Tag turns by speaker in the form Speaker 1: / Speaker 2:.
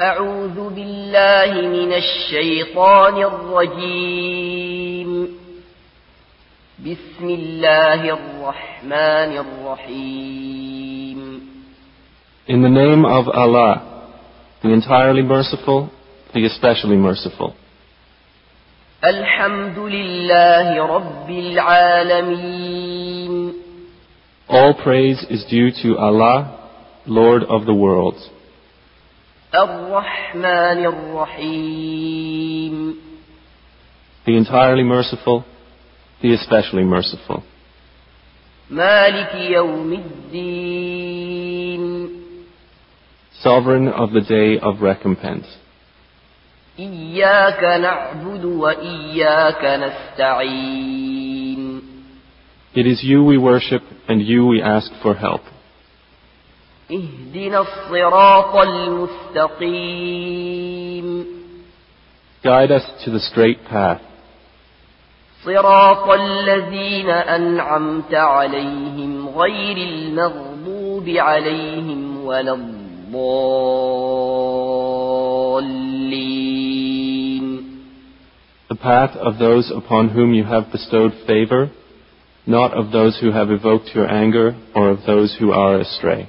Speaker 1: أعوذ بالله من الشيطان الرجيم بسم الله الرحمن الرحيم
Speaker 2: In the name of Allah, the entirely merciful, the especially merciful.
Speaker 1: الحمد لله رب العالمين
Speaker 2: All praise is due to Allah, Lord of the worlds,
Speaker 1: الرحمن الرحيم
Speaker 2: the entirely merciful, the especially merciful.
Speaker 1: مالك يوم الدين
Speaker 2: Sovereign of the day of recompense.
Speaker 1: إياك نعبد وإياك نستعين
Speaker 2: It is you we worship and you we ask for help.
Speaker 1: اهدنا الصراط المستقيم
Speaker 2: Guide us to the straight path,
Speaker 1: صراط الذين أنعمت عليهم غير المغضوب عليهم ولا الضالين
Speaker 2: the path of those upon whom you have bestowed favor, not of those who have evoked your anger or of those who are astray.